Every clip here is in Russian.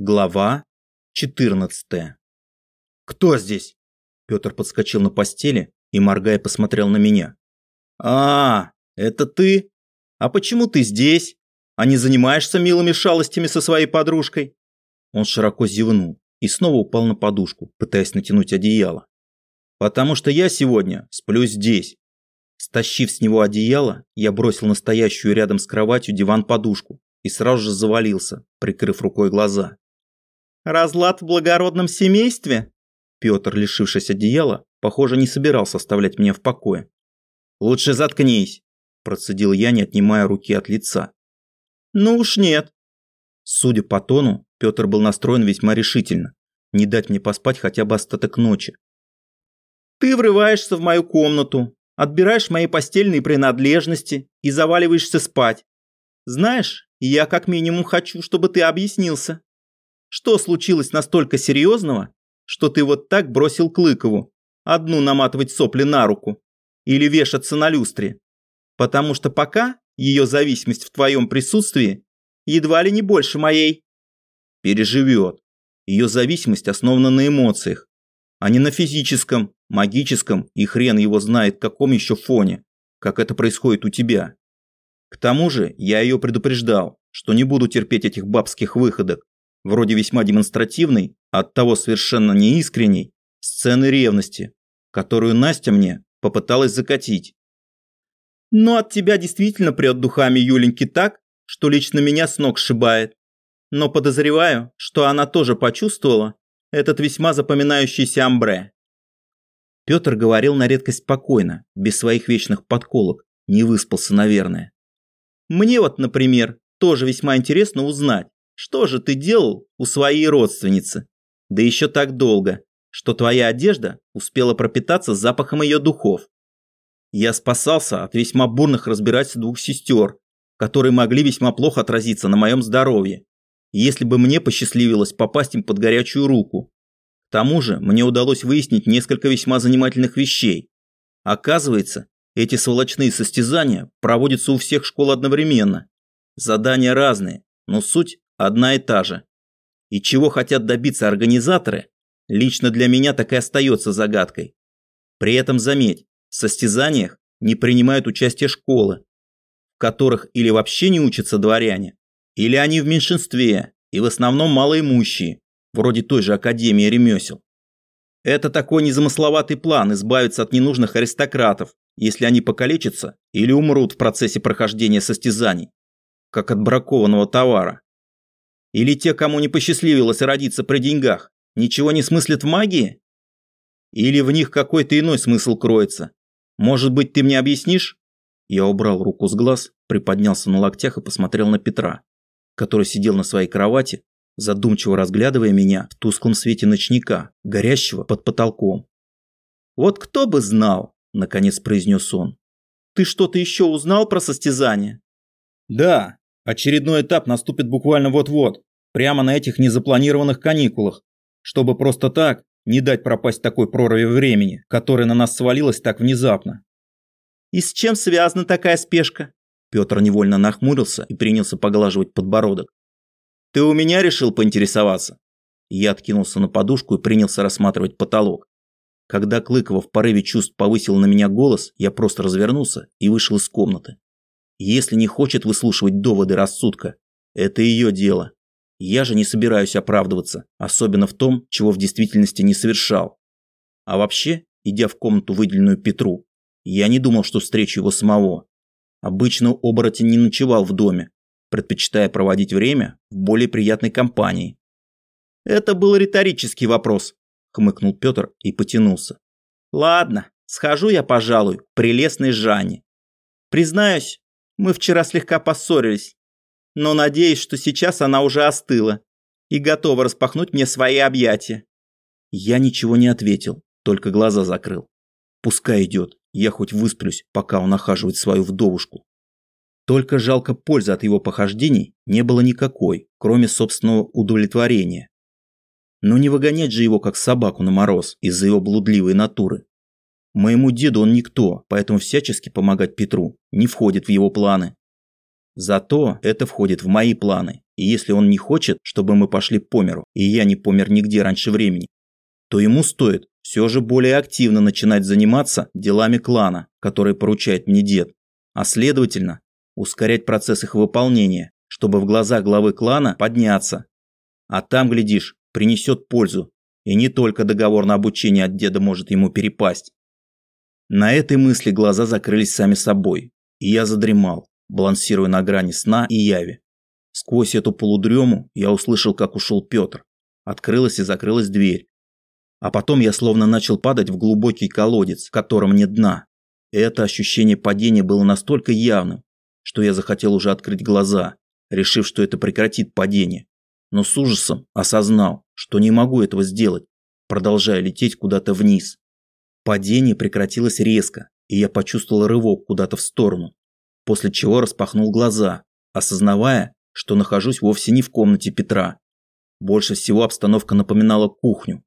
Глава 14. Кто здесь? Петр подскочил на постели и, моргая, посмотрел на меня. А, это ты? А почему ты здесь? А не занимаешься милыми шалостями со своей подружкой? Он широко зевнул и снова упал на подушку, пытаясь натянуть одеяло. Потому что я сегодня сплю здесь. Стащив с него одеяло, я бросил настоящую рядом с кроватью диван-подушку и сразу же завалился, прикрыв рукой глаза. Разлад в благородном семействе? Петр, лишившись одеяла, похоже, не собирался оставлять меня в покое. Лучше заткнись, процедил я, не отнимая руки от лица. Ну уж нет. Судя по тону, Петр был настроен весьма решительно. Не дать мне поспать хотя бы остаток ночи. Ты врываешься в мою комнату, отбираешь мои постельные принадлежности и заваливаешься спать. Знаешь, я как минимум хочу, чтобы ты объяснился. Что случилось настолько серьезного, что ты вот так бросил Клыкову, одну наматывать сопли на руку или вешаться на люстре? Потому что пока ее зависимость в твоем присутствии едва ли не больше моей. Переживет. Ее зависимость основана на эмоциях, а не на физическом, магическом и хрен его знает каком еще фоне, как это происходит у тебя. К тому же я ее предупреждал, что не буду терпеть этих бабских выходок, вроде весьма демонстративной, оттого совершенно неискренней, сцены ревности, которую Настя мне попыталась закатить. Но от тебя действительно прет духами Юленьки так, что лично меня с ног сшибает. Но подозреваю, что она тоже почувствовала этот весьма запоминающийся амбре. Петр говорил на редкость спокойно, без своих вечных подколок, не выспался, наверное. Мне вот, например, тоже весьма интересно узнать, что же ты делал у своей родственницы? Да еще так долго, что твоя одежда успела пропитаться запахом ее духов. Я спасался от весьма бурных разбирательств двух сестер, которые могли весьма плохо отразиться на моем здоровье, если бы мне посчастливилось попасть им под горячую руку. К тому же мне удалось выяснить несколько весьма занимательных вещей. Оказывается, эти сволочные состязания проводятся у всех школ одновременно. Задания разные, но суть одна и та же. И чего хотят добиться организаторы, лично для меня так и остается загадкой. При этом заметь, в состязаниях не принимают участие школы, в которых или вообще не учатся дворяне, или они в меньшинстве и в основном малоимущие, вроде той же Академии ремесел. Это такой незамысловатый план избавиться от ненужных аристократов, если они покалечатся или умрут в процессе прохождения состязаний, как от бракованного товара. Или те, кому не посчастливилось родиться при деньгах, ничего не смыслят в магии? Или в них какой-то иной смысл кроется? Может быть, ты мне объяснишь? Я убрал руку с глаз, приподнялся на локтях и посмотрел на Петра, который сидел на своей кровати, задумчиво разглядывая меня в тусклом свете ночника, горящего под потолком. «Вот кто бы знал!» – наконец произнес он. «Ты что-то еще узнал про состязание?» «Да, Очередной этап наступит буквально вот-вот, прямо на этих незапланированных каникулах, чтобы просто так не дать пропасть такой прорыве времени, которая на нас свалилась так внезапно. «И с чем связана такая спешка?» Петр невольно нахмурился и принялся поглаживать подбородок. «Ты у меня решил поинтересоваться?» Я откинулся на подушку и принялся рассматривать потолок. Когда Клыкова в порыве чувств повысил на меня голос, я просто развернулся и вышел из комнаты. Если не хочет выслушивать доводы рассудка, это ее дело. Я же не собираюсь оправдываться, особенно в том, чего в действительности не совершал. А вообще, идя в комнату, выделенную Петру, я не думал, что встречу его самого. Обычно оборотень не ночевал в доме, предпочитая проводить время в более приятной компании. «Это был риторический вопрос», – хмыкнул Петр и потянулся. «Ладно, схожу я, пожалуй, к прелестной Жанне. Признаюсь, мы вчера слегка поссорились, но надеюсь, что сейчас она уже остыла и готова распахнуть мне свои объятия. Я ничего не ответил, только глаза закрыл. Пускай идет, я хоть высплюсь, пока он охаживает свою вдовушку. Только жалко пользы от его похождений не было никакой, кроме собственного удовлетворения. Но не выгонять же его как собаку на мороз из-за его блудливой натуры. Моему деду он никто, поэтому всячески помогать Петру не входит в его планы. Зато это входит в мои планы, И если он не хочет, чтобы мы пошли по миру, и я не помер нигде раньше времени, то ему стоит все же более активно начинать заниматься делами клана, которые поручает мне дед, а следовательно, ускорять процесс их выполнения, чтобы в глазах главы клана подняться. А там, глядишь, принесет пользу, и не только договор на обучение от деда может ему перепасть. На этой мысли глаза закрылись сами собой, и я задремал, балансируя на грани сна и яви. Сквозь эту полудрему я услышал, как ушел Петр. Открылась и закрылась дверь. А потом я словно начал падать в глубокий колодец, в котором нет дна. Это ощущение падения было настолько явным, что я захотел уже открыть глаза, решив, что это прекратит падение. Но с ужасом осознал, что не могу этого сделать, продолжая лететь куда-то вниз. Падение прекратилось резко, и я почувствовал рывок куда-то в сторону, после чего распахнул глаза, осознавая, что нахожусь вовсе не в комнате Петра. Больше всего обстановка напоминала кухню.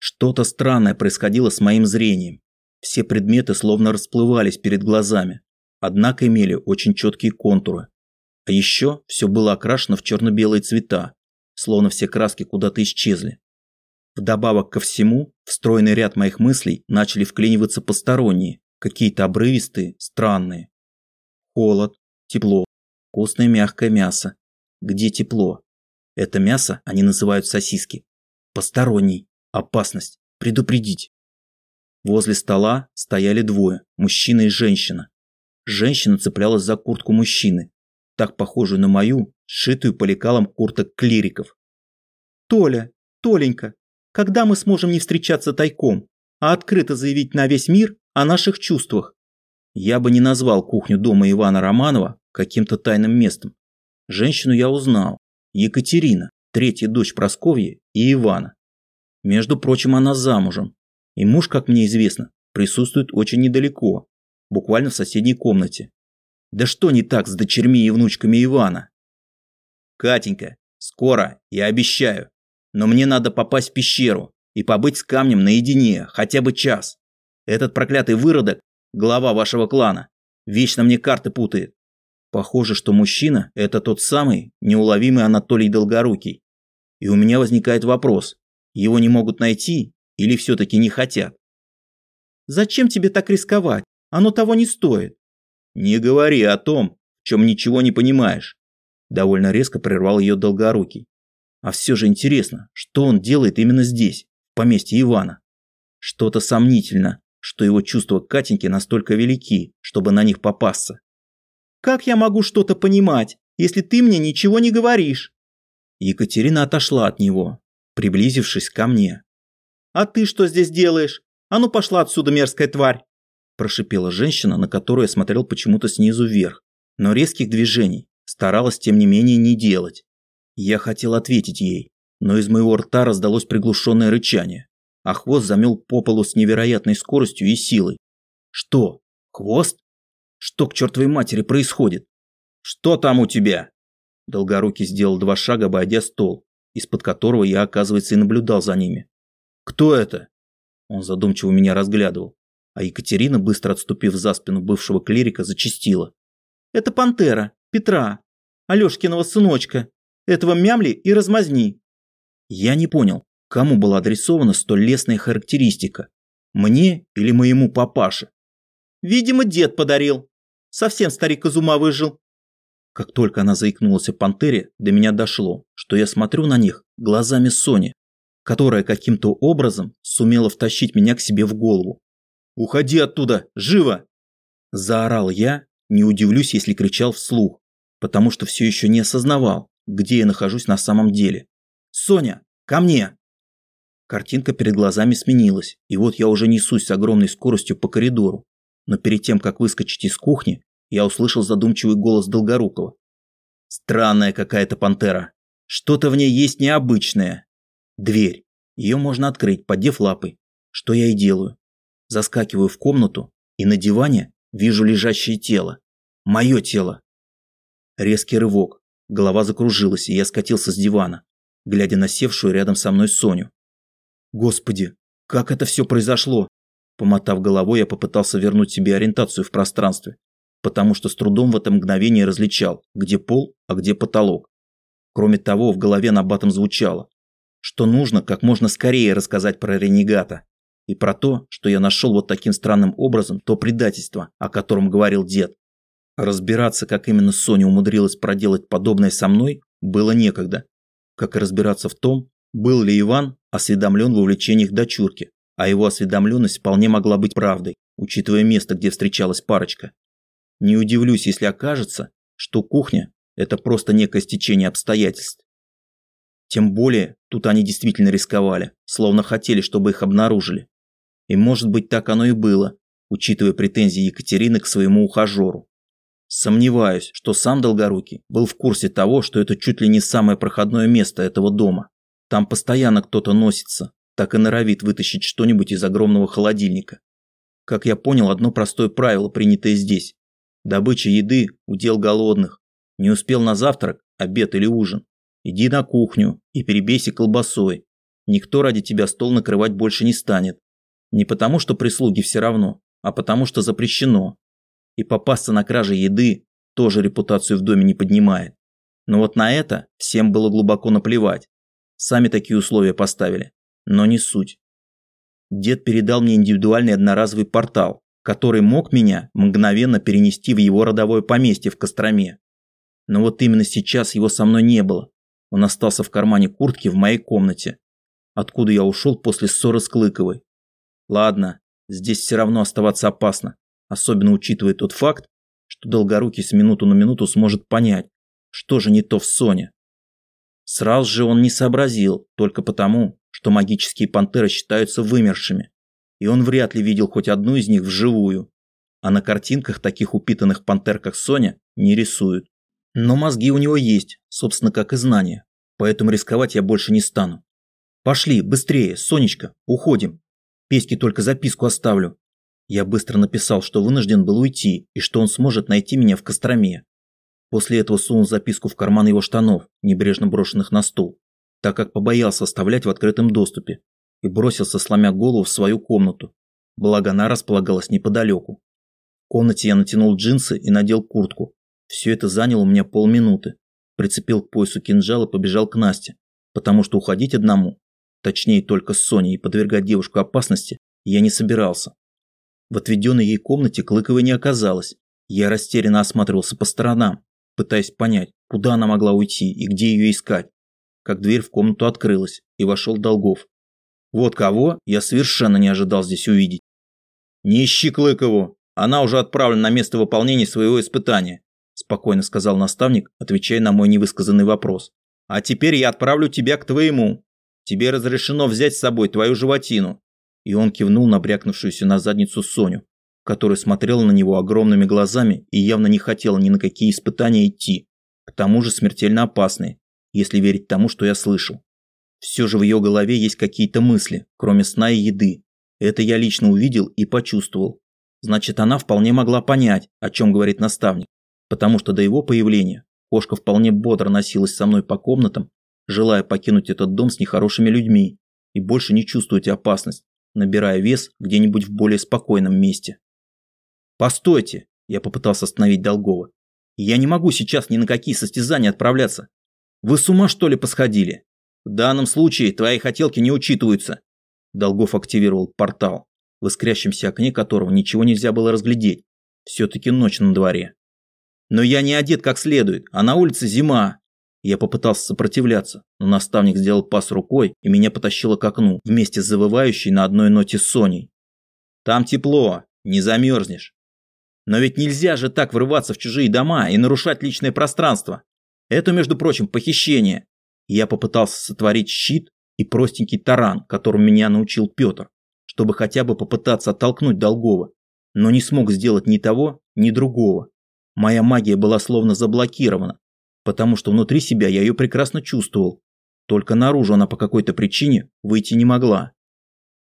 Что-то странное происходило с моим зрением. Все предметы словно расплывались перед глазами, однако имели очень четкие контуры. А еще все было окрашено в черно-белые цвета, словно все краски куда-то исчезли. Вдобавок ко всему, в стройный ряд моих мыслей начали вклиниваться посторонние, какие-то обрывистые, странные. Холод, тепло, вкусное мягкое мясо. Где тепло? Это мясо они называют сосиски. Посторонний, опасность, предупредить. Возле стола стояли двое, мужчина и женщина. Женщина цеплялась за куртку мужчины, так похожую на мою, сшитую по лекалам курток клириков. «Толя, Толенька, когда мы сможем не встречаться тайком, а открыто заявить на весь мир о наших чувствах. Я бы не назвал кухню дома Ивана Романова каким-то тайным местом. Женщину я узнал. Екатерина, третья дочь Просковьи и Ивана. Между прочим, она замужем. И муж, как мне известно, присутствует очень недалеко, буквально в соседней комнате. Да что не так с дочерьми и внучками Ивана? Катенька, скоро, я обещаю. Но мне надо попасть в пещеру и побыть с камнем наедине хотя бы час. Этот проклятый выродок, глава вашего клана, вечно мне карты путает. Похоже, что мужчина – это тот самый неуловимый Анатолий Долгорукий. И у меня возникает вопрос, его не могут найти или все-таки не хотят? Зачем тебе так рисковать? Оно того не стоит. Не говори о том, в чем ничего не понимаешь. Довольно резко прервал ее Долгорукий. А все же интересно, что он делает именно здесь, в поместье Ивана. Что-то сомнительно, что его чувства к Катеньке настолько велики, чтобы на них попасться. «Как я могу что-то понимать, если ты мне ничего не говоришь?» Екатерина отошла от него, приблизившись ко мне. «А ты что здесь делаешь? А ну пошла отсюда, мерзкая тварь!» Прошипела женщина, на которую я смотрел почему-то снизу вверх, но резких движений старалась тем не менее не делать. Я хотел ответить ей, но из моего рта раздалось приглушенное рычание, а хвост замел по полу с невероятной скоростью и силой. Что? Хвост? Что к чертовой матери происходит? Что там у тебя? Долгорукий сделал два шага, обойдя стол, из-под которого я, оказывается, и наблюдал за ними. Кто это? Он задумчиво меня разглядывал, а Екатерина, быстро отступив за спину бывшего клирика, зачастила. Это пантера, Петра, Алешкиного сыночка, этого мямли и размазни. Я не понял, кому была адресована столь лестная характеристика. Мне или моему папаше? Видимо, дед подарил. Совсем старик из ума выжил. Как только она заикнулась о пантере, до меня дошло, что я смотрю на них глазами Сони, которая каким-то образом сумела втащить меня к себе в голову. «Уходи оттуда! Живо!» Заорал я, не удивлюсь, если кричал вслух, потому что все еще не осознавал, где я нахожусь на самом деле. «Соня, ко мне!» Картинка перед глазами сменилась, и вот я уже несусь с огромной скоростью по коридору. Но перед тем, как выскочить из кухни, я услышал задумчивый голос Долгорукова. «Странная какая-то пантера. Что-то в ней есть необычное. Дверь. Ее можно открыть, поддев лапой. Что я и делаю. Заскакиваю в комнату, и на диване вижу лежащее тело. Мое тело. Резкий рывок. Голова закружилась, и я скатился с дивана, глядя на севшую рядом со мной Соню. Господи, как это все произошло? Помотав головой, я попытался вернуть себе ориентацию в пространстве, потому что с трудом в это мгновение различал, где пол, а где потолок. Кроме того, в голове на звучало, что нужно как можно скорее рассказать про ренегата и про то, что я нашел вот таким странным образом то предательство, о котором говорил дед. Разбираться, как именно Соня умудрилась проделать подобное со мной, было некогда. Как и разбираться в том, был ли Иван осведомлен в увлечениях дочурки, а его осведомленность вполне могла быть правдой, учитывая место, где встречалась парочка. Не удивлюсь, если окажется, что кухня – это просто некое стечение обстоятельств. Тем более, тут они действительно рисковали, словно хотели, чтобы их обнаружили. И может быть так оно и было, учитывая претензии Екатерины к своему ухажеру. Сомневаюсь, что сам Долгорукий был в курсе того, что это чуть ли не самое проходное место этого дома. Там постоянно кто-то носится, так и норовит вытащить что-нибудь из огромного холодильника. Как я понял, одно простое правило, принятое здесь. Добыча еды – удел голодных. Не успел на завтрак, обед или ужин. Иди на кухню и перебейся колбасой. Никто ради тебя стол накрывать больше не станет. Не потому, что прислуги все равно, а потому, что запрещено и попасться на краже еды тоже репутацию в доме не поднимает. Но вот на это всем было глубоко наплевать. Сами такие условия поставили. Но не суть. Дед передал мне индивидуальный одноразовый портал, который мог меня мгновенно перенести в его родовое поместье в Костроме. Но вот именно сейчас его со мной не было. Он остался в кармане куртки в моей комнате, откуда я ушел после ссоры с Клыковой. Ладно, здесь все равно оставаться опасно особенно учитывая тот факт, что Долгорукий с минуту на минуту сможет понять, что же не то в Соне. Сразу же он не сообразил, только потому, что магические пантеры считаются вымершими, и он вряд ли видел хоть одну из них вживую, а на картинках таких упитанных пантер, как Соня, не рисуют. Но мозги у него есть, собственно, как и знания, поэтому рисковать я больше не стану. Пошли, быстрее, Сонечка, уходим. Пеське только записку оставлю, я быстро написал, что вынужден был уйти и что он сможет найти меня в Костроме. После этого сунул записку в карман его штанов, небрежно брошенных на стул, так как побоялся оставлять в открытом доступе, и бросился, сломя голову, в свою комнату. Благо она располагалась неподалеку. В комнате я натянул джинсы и надел куртку. Все это заняло у меня полминуты. Прицепил к поясу кинжал и побежал к Насте, потому что уходить одному, точнее только с Соней и подвергать девушку опасности, я не собирался. В отведенной ей комнате Клыковой не оказалось. Я растерянно осматривался по сторонам, пытаясь понять, куда она могла уйти и где ее искать. Как дверь в комнату открылась, и вошел Долгов. Вот кого я совершенно не ожидал здесь увидеть. «Не ищи Клыкову, она уже отправлена на место выполнения своего испытания», спокойно сказал наставник, отвечая на мой невысказанный вопрос. «А теперь я отправлю тебя к твоему. Тебе разрешено взять с собой твою животину, и он кивнул на брякнувшуюся на задницу Соню, которая смотрела на него огромными глазами и явно не хотела ни на какие испытания идти, к тому же смертельно опасные, если верить тому, что я слышал. Все же в ее голове есть какие-то мысли, кроме сна и еды. Это я лично увидел и почувствовал. Значит, она вполне могла понять, о чем говорит наставник, потому что до его появления кошка вполне бодро носилась со мной по комнатам, желая покинуть этот дом с нехорошими людьми и больше не чувствовать опасность, набирая вес где-нибудь в более спокойном месте. «Постойте!» – я попытался остановить Долгова. «Я не могу сейчас ни на какие состязания отправляться. Вы с ума что ли посходили? В данном случае твои хотелки не учитываются». Долгов активировал портал, в искрящемся окне которого ничего нельзя было разглядеть. Все-таки ночь на дворе. «Но я не одет как следует, а на улице зима. Я попытался сопротивляться, но наставник сделал пас рукой и меня потащило к окну, вместе с завывающей на одной ноте Соней. «Там тепло, не замерзнешь». «Но ведь нельзя же так врываться в чужие дома и нарушать личное пространство. Это, между прочим, похищение». Я попытался сотворить щит и простенький таран, которому меня научил Петр, чтобы хотя бы попытаться оттолкнуть Долгова, но не смог сделать ни того, ни другого. Моя магия была словно заблокирована, потому что внутри себя я ее прекрасно чувствовал. Только наружу она по какой-то причине выйти не могла.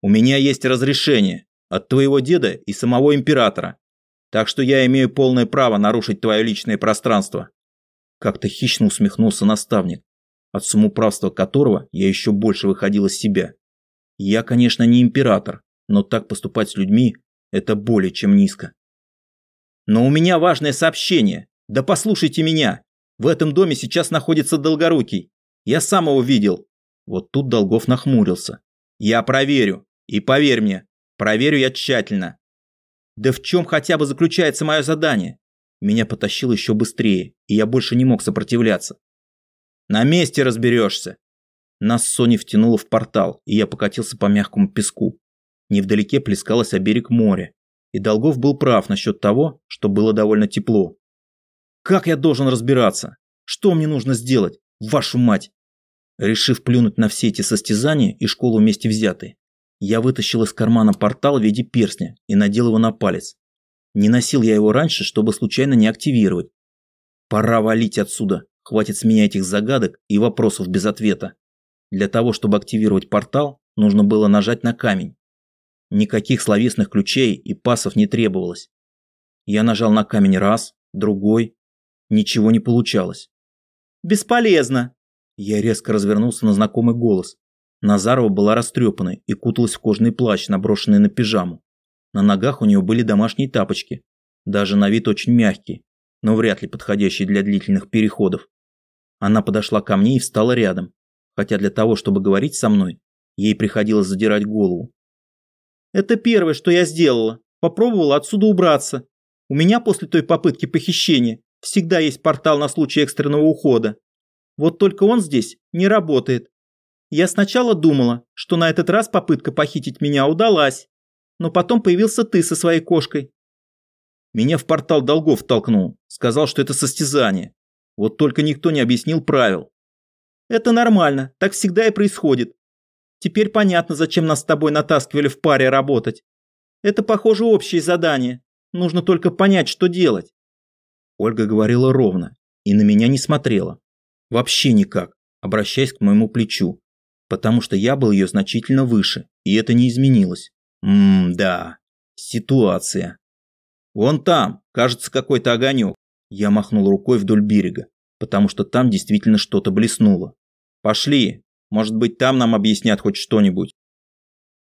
У меня есть разрешение от твоего деда и самого императора, так что я имею полное право нарушить твое личное пространство. Как-то хищно усмехнулся наставник, от самоуправства которого я еще больше выходил из себя. Я, конечно, не император, но так поступать с людьми – это более чем низко. Но у меня важное сообщение. Да послушайте меня. В этом доме сейчас находится Долгорукий. Я сам его видел. Вот тут Долгов нахмурился. Я проверю. И поверь мне, проверю я тщательно. Да в чем хотя бы заключается мое задание? Меня потащило еще быстрее, и я больше не мог сопротивляться. На месте разберешься. Нас Сони втянуло в портал, и я покатился по мягкому песку. Невдалеке плескалось о берег моря, и Долгов был прав насчет того, что было довольно тепло. Как я должен разбираться? Что мне нужно сделать? Вашу мать! Решив плюнуть на все эти состязания и школу вместе взятые, я вытащил из кармана портал в виде перстня и надел его на палец. Не носил я его раньше, чтобы случайно не активировать. Пора валить отсюда. Хватит с меня этих загадок и вопросов без ответа. Для того, чтобы активировать портал, нужно было нажать на камень. Никаких словесных ключей и пасов не требовалось. Я нажал на камень раз, другой. Ничего не получалось. «Бесполезно!» Я резко развернулся на знакомый голос. Назарова была растрепанной и куталась в кожаный плащ, наброшенный на пижаму. На ногах у нее были домашние тапочки, даже на вид очень мягкие, но вряд ли подходящие для длительных переходов. Она подошла ко мне и встала рядом, хотя для того, чтобы говорить со мной, ей приходилось задирать голову. Это первое, что я сделала. Попробовала отсюда убраться. У меня после той попытки похищения всегда есть портал на случай экстренного ухода. Вот только он здесь не работает. Я сначала думала, что на этот раз попытка похитить меня удалась, но потом появился ты со своей кошкой. Меня в портал долгов толкнул, сказал, что это состязание. Вот только никто не объяснил правил. Это нормально, так всегда и происходит. Теперь понятно, зачем нас с тобой натаскивали в паре работать. Это, похоже, общее задание. Нужно только понять, что делать. Ольга говорила ровно и на меня не смотрела. Вообще никак, обращаясь к моему плечу. Потому что я был ее значительно выше, и это не изменилось. Ммм-да, ситуация. Вон там, кажется, какой-то огонек. Я махнул рукой вдоль берега, потому что там действительно что-то блеснуло. Пошли, может быть, там нам объяснят хоть что-нибудь.